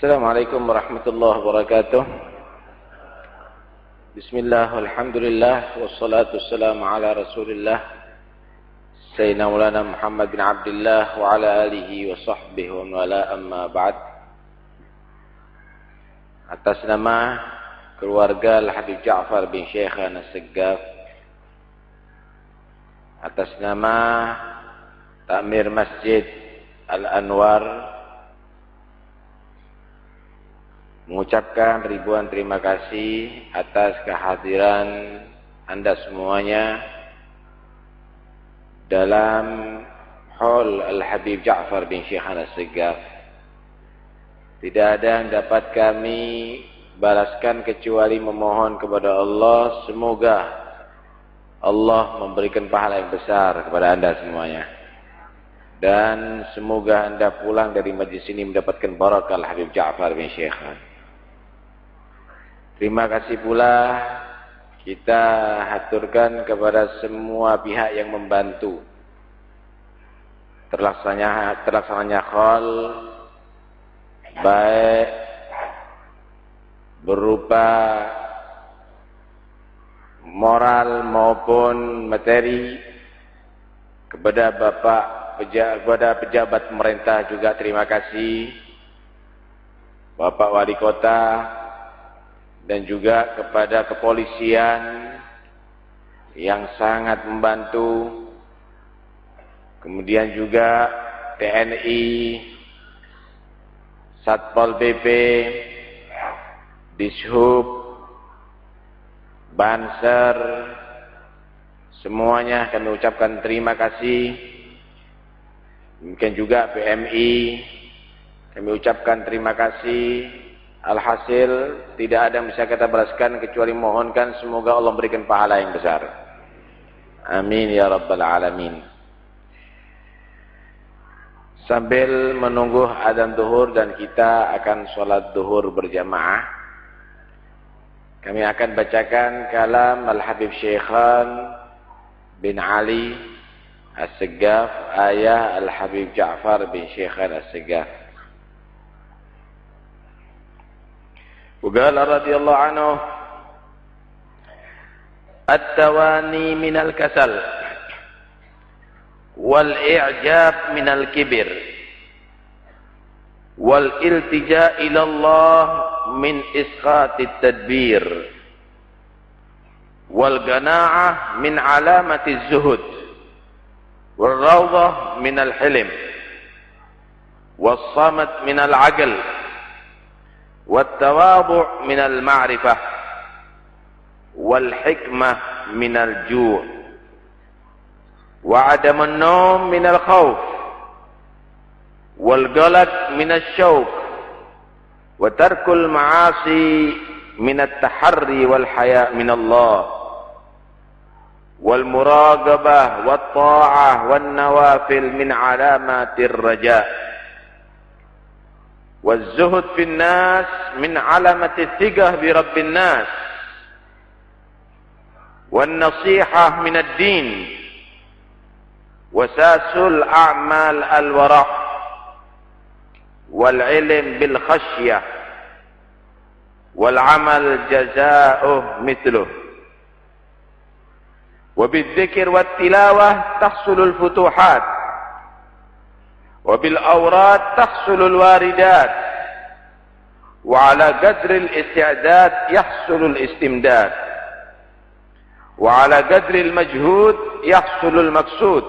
Assalamualaikum warahmatullahi wabarakatuh. Bismillah, alhamdulillah, wassalatu wassalamu ala rasulillah. Sayyidina Maulana Muhammad bin Abdullah wa ala alihi wa sahbihi wa wala amma ba'd. Atas nama keluarga Al-Habib Ja'far bin Syekh As-Seggaf. Atas nama Takmir Masjid Al-Anwar mengucapkan ribuan terima kasih atas kehadiran Anda semuanya dalam Hall Al-Habib Ja'far bin Syekh Al-Segaf. Tidak ada yang dapat kami balaskan kecuali memohon kepada Allah semoga Allah memberikan pahala yang besar kepada Anda semuanya. Dan semoga Anda pulang dari majlis ini mendapatkan barakah Al-Habib Ja'far bin Syekh. Terima kasih pula kita haturkan kepada semua pihak yang membantu. Terlaksananya terlaksananya khol baik berupa moral maupun materi kepada Bapak kepada pejabat pemerintah juga terima kasih. Bapak Wali Kota dan juga kepada kepolisian yang sangat membantu. Kemudian juga TNI Satpol PP Dishub Banser semuanya kami ucapkan terima kasih. Mungkin juga PMI kami ucapkan terima kasih Alhasil tidak ada yang bisa kita balaskan kecuali mohonkan semoga Allah berikan pahala yang besar. Amin ya rabbal alamin. Sambil menunggu adzan duhur dan kita akan sholat duhur berjamaah. Kami akan bacakan kalam Al-Habib Syekhan bin Ali As-Segaf ayah Al-Habib Ja'far bin Syekhan As-Segaf. وقال رضي الله عنه التواني من الكسل والإعجاب من الكبر والالتجاء إلى الله من إسقاط التدبير والقناعة من علامة الزهد والروضة من الحلم والصمت من العقل والتواضع من المعرفة والحكمة من الجوع وعدم النوم من الخوف والقلق من الشوق وترك المعاصي من التحري والحياء من الله والمراقبة والطاعة والنوافل من علامات الرجاء. والزهد في الناس من علامة الثقة برب الناس. والنصيحة من الدين. وساس الأعمال الورع. والعلم بالخشية. والعمل جزاؤه مثله. وبالذكر والتلاوة تحصل الفتوحات. وبالأوراد تحصل الواردات وعلى قدر الاستعداد يحصل الاستمداد وعلى قدر المجهود يحصل المقصود.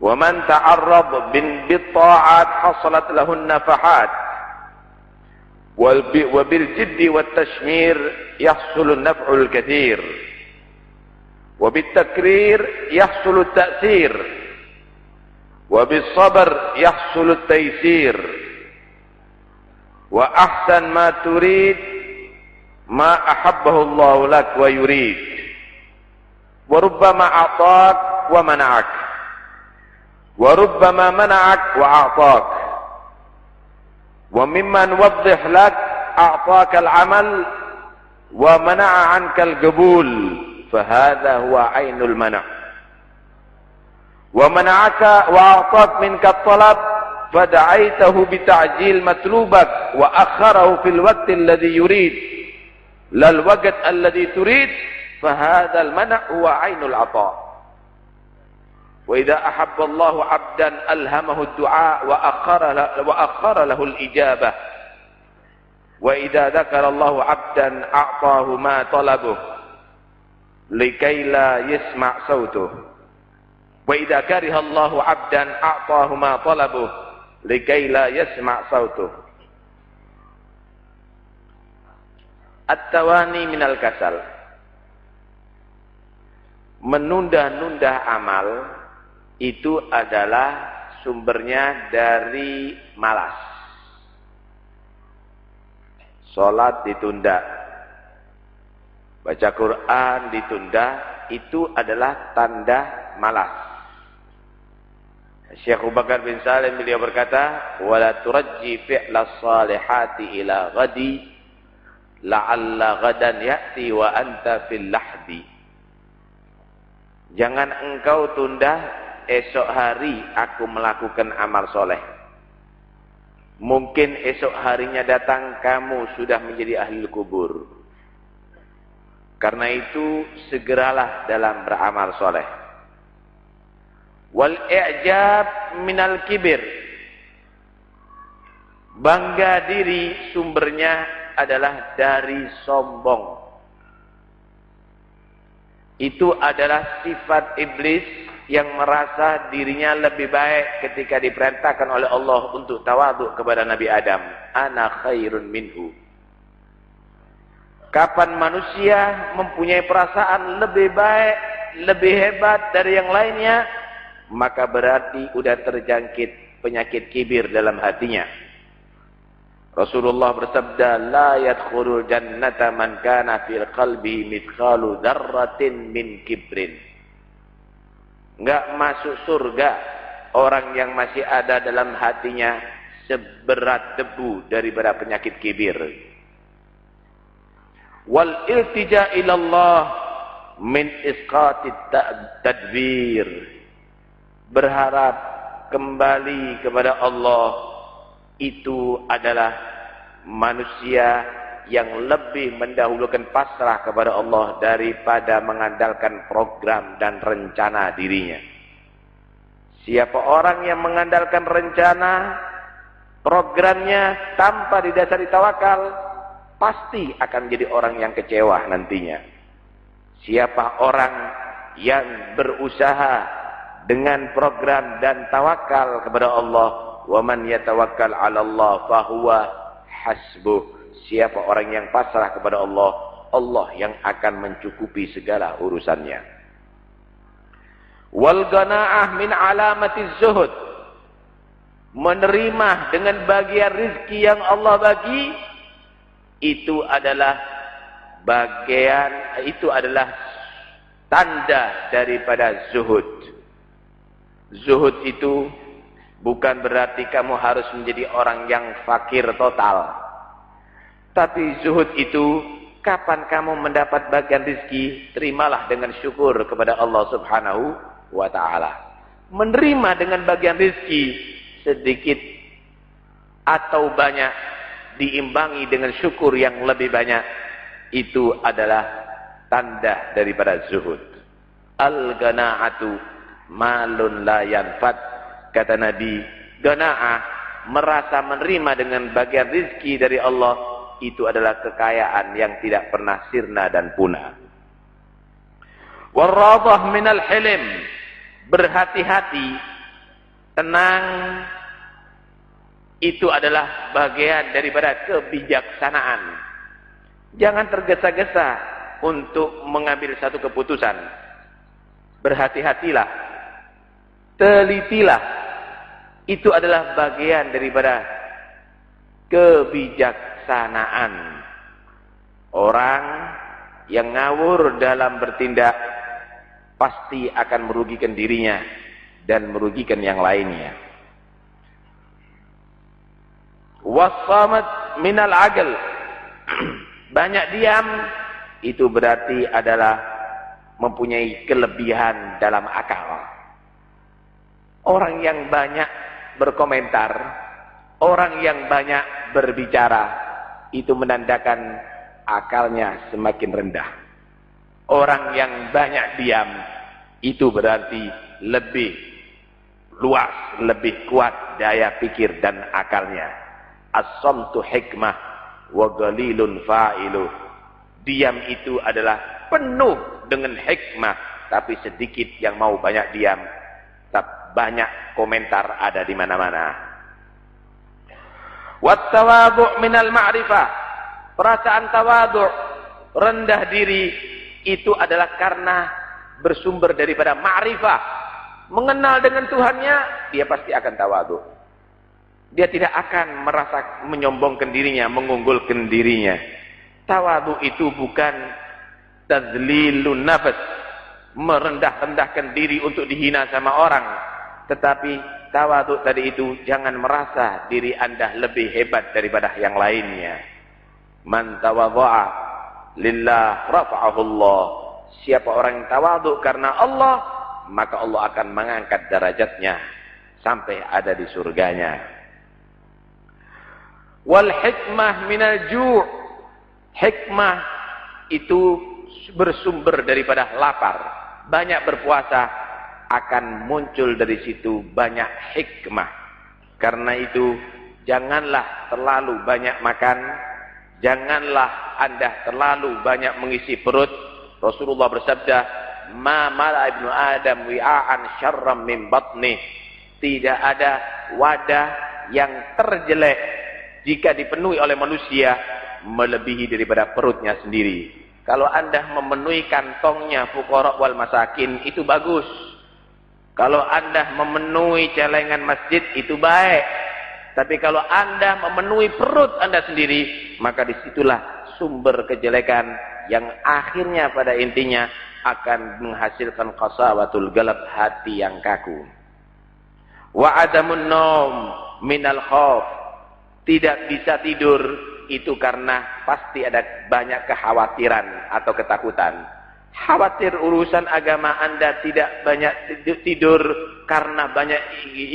ومن تعرض بالطاعات حصلت له النفحات وبالجد والتشمير يحصل النفع الكثير وبالتكرير يحصل التأثير. وبالصبر يحصل التيسير. وأحسن ما تريد ما أحبه الله لك ويريد. وربما أعطاك ومنعك. وربما منعك وأعطاك. وممن وضح لك أعطاك العمل ومنع عنك القبول. فهذا هو عين المنع. ومنعك وأعطاك منك الطلب فدعيته بتعجيل مطلوبك وأخره في الوقت الذي يريد. لا الوقت الذي تريد فهذا المنع هو عين العطاء. وإذا أحب الله عبدا ألهمه الدعاء وأخر له, وأخر له الإجابة. وإذا ذكر الله عبدا أعطاه ما طلبه لكي لا يسمع صوته. Wa idza kariha Allahu 'abdan a'tahu ma talabuhu likai la yasma' sautuh At-tawani minal kasal Menunda-nunda amal itu adalah sumbernya dari malas. Salat ditunda. Baca Quran ditunda itu adalah tanda malas. Syekh Abu Bakar bin Salim beliau berkata, "Wala turajji fi'la salihati ila ghadi, la'alla ghadan ya'ti wa anta fil lahdi." Jangan engkau tunda esok hari aku melakukan amal soleh. Mungkin esok harinya datang kamu sudah menjadi ahli kubur. Karena itu segeralah dalam beramal soleh wal i'jab minal kibir. Bangga diri sumbernya adalah dari sombong. Itu adalah sifat iblis yang merasa dirinya lebih baik ketika diperintahkan oleh Allah untuk tawaduk kepada Nabi Adam. Ana khairun minhu. Kapan manusia mempunyai perasaan lebih baik lebih hebat dari yang lainnya maka berarti sudah terjangkit penyakit kibir dalam hatinya. Rasulullah bersabda, "La yadkhulul jannata man kana fil qalbi mithqalu dzarratin min kibrin." Enggak masuk surga orang yang masih ada dalam hatinya seberat debu daripada penyakit kibir. Wal iltija ilallah min isqatit tadbir berharap kembali kepada Allah itu adalah manusia yang lebih mendahulukan pasrah kepada Allah daripada mengandalkan program dan rencana dirinya. Siapa orang yang mengandalkan rencana programnya tanpa didasari tawakal, pasti akan menjadi orang yang kecewa nantinya. Siapa orang yang berusaha dengan program dan tawakal kepada Allah. Wa man yatawakkal 'ala Allah fahuwa hasbuh. Siapa orang yang pasrah kepada Allah Allah yang akan mencukupi segala urusannya. Wal ganaah min alamati zuhud. Menerima dengan bagian rizki yang Allah bagi itu adalah bagian itu adalah tanda daripada zuhud Zuhud itu bukan berarti kamu harus menjadi orang yang fakir total. Tapi zuhud itu kapan kamu mendapat bagian rizki, terimalah dengan syukur kepada Allah subhanahu wa ta'ala. Menerima dengan bagian rizki sedikit atau banyak diimbangi dengan syukur yang lebih banyak. Itu adalah tanda daripada zuhud. Al-gana'atu malun la yanfat. Kata Nabi gana'ah merasa menerima dengan bagian rizki dari Allah itu adalah kekayaan yang tidak pernah sirna dan punah. Warradah minal hilim. Berhati-hati tenang. Itu adalah bagian daripada kebijaksanaan. Jangan tergesa-gesa untuk mengambil satu keputusan. Berhati-hatilah telitilah. Itu adalah bagian daripada kebijaksanaan. Orang yang ngawur dalam bertindak pasti akan merugikan dirinya dan merugikan yang lainnya. Wasamat minal agel banyak diam itu berarti adalah mempunyai kelebihan dalam akal Orang yang banyak berkomentar, orang yang banyak berbicara, itu menandakan akalnya semakin rendah. Orang yang banyak diam, itu berarti lebih luas, lebih kuat daya pikir dan akalnya. As-samtu hikmah wa galilun fa'iluh. Diam itu adalah penuh dengan hikmah, tapi sedikit yang mau banyak diam. Banyak komentar ada di mana-mana. Wat tawadhu' minal ma'rifah. Perasaan tawadhu', rendah diri itu adalah karena bersumber daripada ma'rifah. Mengenal dengan Tuhannya, dia pasti akan tawadhu'. Dia tidak akan merasa menyombongkan dirinya, mengunggulkan dirinya. Tawadu itu bukan tazlilun nafas. Merendah-rendahkan diri untuk dihina sama orang. Tetapi tawadu tadi itu jangan merasa diri anda lebih hebat daripada yang lainnya. Man tawadhu'a lillah rafa'ahu Allah. Siapa orang yang tawadu karena Allah, maka Allah akan mengangkat derajatnya sampai ada di surganya. Wal hikmah minal ju' Hikmah itu bersumber daripada lapar. Banyak berpuasa akan muncul dari situ banyak hikmah. Karena itu janganlah terlalu banyak makan, janganlah Anda terlalu banyak mengisi perut. Rasulullah bersabda, "Ma mala ibnu Adam wi'an syarram min batnih." Tidak ada wadah yang terjelek jika dipenuhi oleh manusia melebihi daripada perutnya sendiri. Kalau Anda memenuhi kantongnya fuqara wal masakin itu bagus. Kalau anda memenuhi celengan masjid itu baik. Tapi kalau anda memenuhi perut anda sendiri, maka di situlah sumber kejelekan yang akhirnya pada intinya akan menghasilkan qasawatul galab hati yang kaku. Wa adamun nom minal khauf. Tidak bisa tidur itu karena pasti ada banyak kekhawatiran atau ketakutan. Khawatir urusan agama anda tidak banyak tidur karena banyak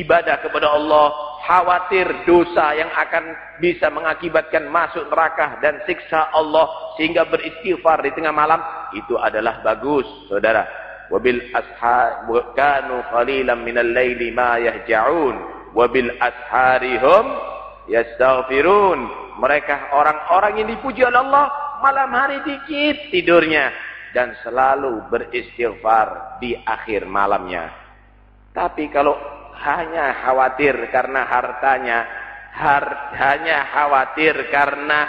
ibadah kepada Allah. Khawatir dosa yang akan bisa mengakibatkan masuk neraka dan siksa Allah sehingga beristighfar di tengah malam itu adalah bagus, saudara. Wabil ashar kanu qalilan minal laili ma yahja'un wabil asharihum yastaghfirun. Mereka orang-orang yang dipuji oleh Allah malam hari dikit tidurnya dan selalu beristighfar di akhir malamnya. Tapi kalau hanya khawatir karena hartanya, har hanya khawatir karena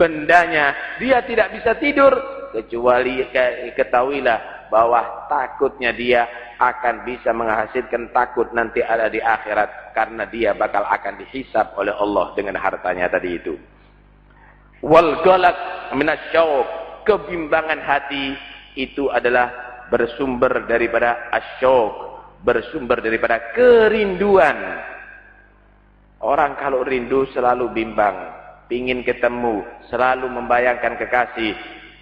bendanya, dia tidak bisa tidur kecuali ketahuilah bahwa takutnya dia akan bisa menghasilkan takut nanti ada di akhirat karena dia bakal akan dihisap oleh Allah dengan hartanya tadi itu. Wal galak minasyauq kebimbangan hati itu adalah bersumber daripada asyok, bersumber daripada kerinduan. Orang kalau rindu selalu bimbang, ingin ketemu, selalu membayangkan kekasih.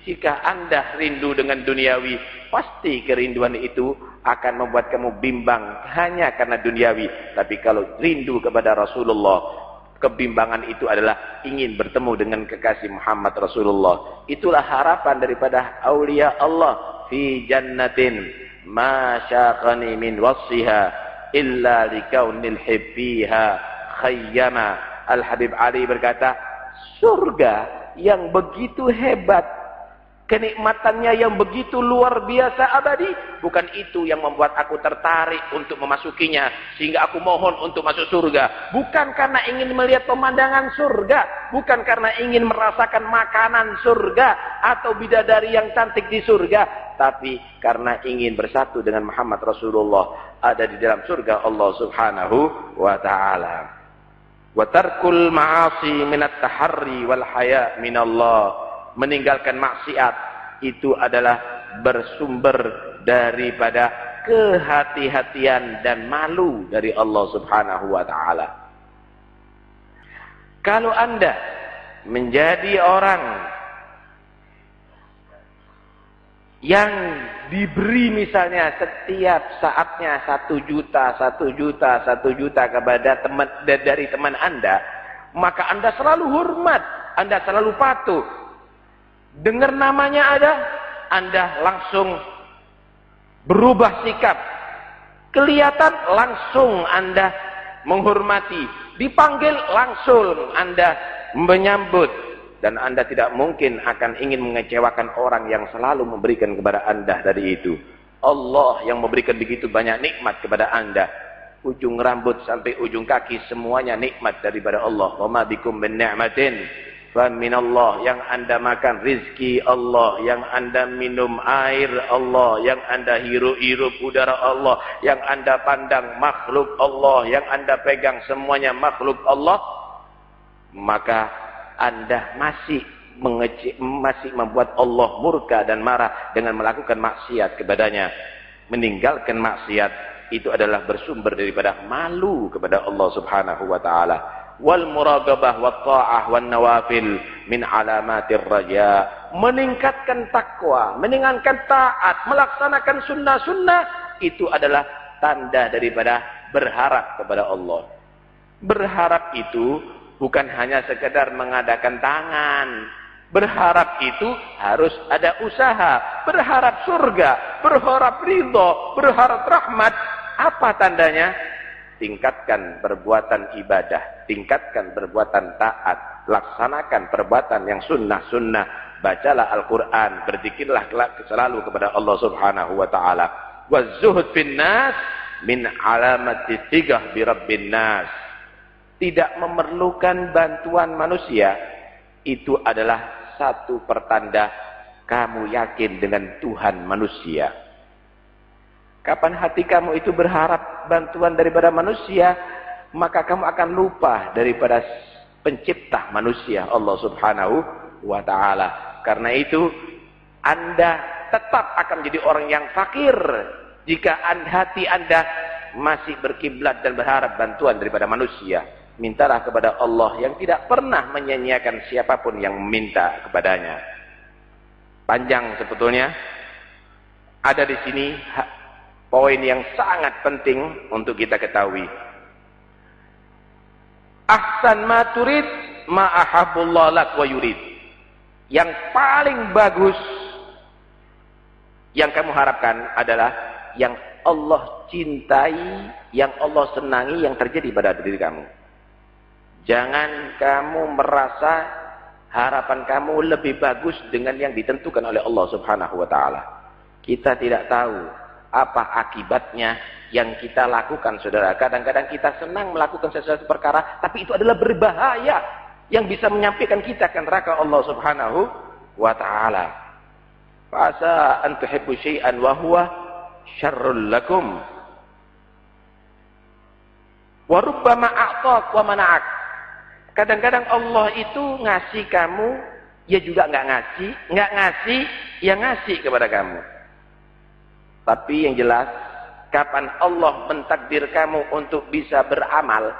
Jika anda rindu dengan duniawi, pasti kerinduan itu akan membuat kamu bimbang hanya karena duniawi. Tapi kalau rindu kepada Rasulullah, kebimbangan itu adalah ingin bertemu dengan kekasih Muhammad Rasulullah. Itulah harapan daripada aulia Allah fi jannatin ma syaqani min wasiha illa likaunil hibbiha khayyama. Al Habib Ali berkata, surga yang begitu hebat kenikmatannya yang begitu luar biasa abadi bukan itu yang membuat aku tertarik untuk memasukinya sehingga aku mohon untuk masuk surga. Bukan karena ingin melihat pemandangan surga bukan karena ingin merasakan makanan surga atau bidadari yang cantik di surga tapi karena ingin bersatu dengan Muhammad Rasulullah ada di dalam surga Allah Subhanahu wa taala. Wa tarkul ma'asi minat taharri wal haya minallah meninggalkan maksiat itu adalah bersumber daripada kehati-hatian dan malu dari Allah Subhanahu wa taala. Kalau Anda menjadi orang yang diberi misalnya setiap saatnya satu juta, satu juta, satu juta kepada teman dari teman anda, maka anda selalu hormat, anda selalu patuh. Dengar namanya ada, anda langsung berubah sikap. Kelihatan langsung anda menghormati. Dipanggil langsung anda menyambut dan anda tidak mungkin akan ingin mengecewakan orang yang selalu memberikan kepada anda dari itu. Allah yang memberikan begitu banyak nikmat kepada anda. Ujung rambut sampai ujung kaki semuanya nikmat daripada Allah. Wa ma bikum min fa Allah yang anda makan rizki Allah, yang anda minum air Allah, yang anda hirup-hirup udara Allah, yang anda pandang makhluk Allah, yang anda pegang semuanya makhluk Allah, maka anda masih mengecik, masih membuat Allah murka dan marah dengan melakukan maksiat kepadanya. Meninggalkan maksiat itu adalah bersumber daripada malu kepada Allah Subhanahu wa taala. Wal muraqabah wat ta'ah wan nawafil min alamatir raja. Meningkatkan takwa, meningkatkan taat, melaksanakan sunnah-sunnah itu adalah tanda daripada berharap kepada Allah. Berharap itu bukan hanya sekedar mengadakan tangan. Berharap itu harus ada usaha, berharap surga, berharap ridho, berharap rahmat. Apa tandanya? Tingkatkan perbuatan ibadah, tingkatkan perbuatan taat, laksanakan perbuatan yang sunnah-sunnah, bacalah Al-Quran, berzikirlah selalu kepada Allah subhanahu wa ta'ala. Wazuhud bin nas min alamati tigah bi rabbin nas tidak memerlukan bantuan manusia, itu adalah satu pertanda kamu yakin dengan Tuhan manusia. Kapan hati kamu itu berharap bantuan daripada manusia, maka kamu akan lupa daripada pencipta manusia Allah Subhanahu wa taala. Karena itu Anda tetap akan menjadi orang yang fakir jika hati Anda masih berkiblat dan berharap bantuan daripada manusia mintalah kepada Allah yang tidak pernah menyanyiakan siapa pun yang meminta kepadanya. Panjang sebetulnya. Ada di sini poin yang sangat penting untuk kita ketahui. Ahsan ma turid ma ahabbullah lak wa yurid. Yang paling bagus yang kamu harapkan adalah yang Allah cintai, yang Allah senangi yang terjadi pada diri kamu. Jangan kamu merasa harapan kamu lebih bagus dengan yang ditentukan oleh Allah Subhanahu wa taala. Kita tidak tahu apa akibatnya yang kita lakukan Saudara. Kadang-kadang kita senang melakukan sesuatu perkara tapi itu adalah berbahaya yang bisa menyampaikan kita ke neraka Allah Subhanahu wa taala. Fasa an tuhibbu syai'an wa huwa syarrul lakum. Wa rubbama a'taq wa mana'ak. Kadang-kadang Allah itu ngasih kamu, ya juga nggak ngasih, nggak ngasih, ya ngasih kepada kamu. Tapi yang jelas, kapan Allah mentakdir kamu untuk bisa beramal,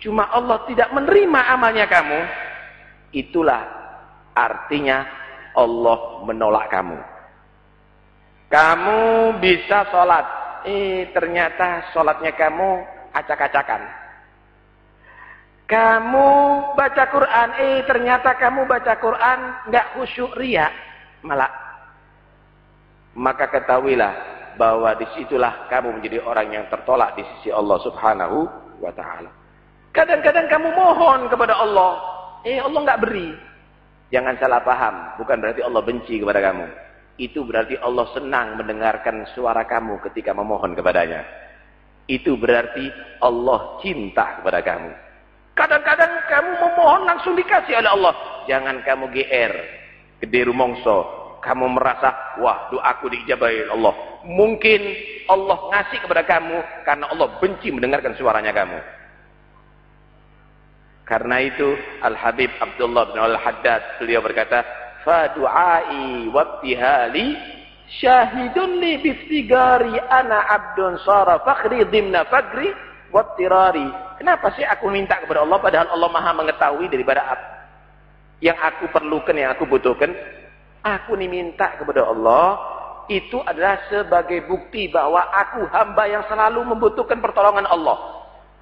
cuma Allah tidak menerima amalnya kamu, itulah artinya Allah menolak kamu. Kamu bisa sholat, eh ternyata sholatnya kamu acak-acakan. Kamu baca Quran, eh ternyata kamu baca Quran nggak khusyuk ria, malah. Maka ketahuilah bahwa di situlah kamu menjadi orang yang tertolak di sisi Allah Subhanahu wa taala. Kadang-kadang kamu mohon kepada Allah, eh Allah nggak beri. Jangan salah paham, bukan berarti Allah benci kepada kamu. Itu berarti Allah senang mendengarkan suara kamu ketika memohon kepadanya. Itu berarti Allah cinta kepada kamu. Kadang-kadang kamu memohon langsung dikasih oleh Allah. Jangan kamu GR. Gede rumongso. Kamu merasa, wah doaku diijabahi Allah. Mungkin Allah ngasih kepada kamu karena Allah benci mendengarkan suaranya kamu. Karena itu Al-Habib Abdullah bin Al-Haddad beliau berkata, "Fa du'ai wabtihali syahidun li biftigari ana abdun sara fakhri dimna fagri wattirari. Kenapa sih aku minta kepada Allah padahal Allah Maha mengetahui daripada apa yang aku perlukan, yang aku butuhkan? Aku ini minta kepada Allah, itu adalah sebagai bukti bahwa aku hamba yang selalu membutuhkan pertolongan Allah.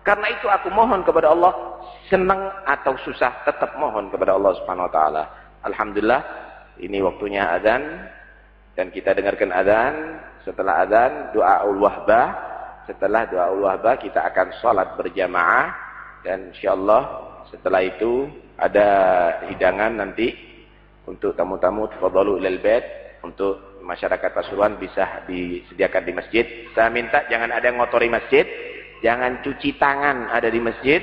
Karena itu aku mohon kepada Allah, senang atau susah tetap mohon kepada Allah Subhanahu wa taala. Alhamdulillah, ini waktunya azan dan kita dengarkan azan. Setelah azan, doa ul-wahbah. Setelah doa ul-wahbah kita akan salat berjamaah dan insyaallah setelah itu ada hidangan nanti untuk tamu-tamu tafadhalu ilal bait untuk masyarakat Pasuruan bisa disediakan di masjid. Saya minta jangan ada yang ngotori masjid, jangan cuci tangan ada di masjid.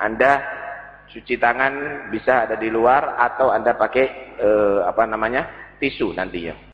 Anda cuci tangan bisa ada di luar atau Anda pakai eh, apa namanya? tisu nantinya.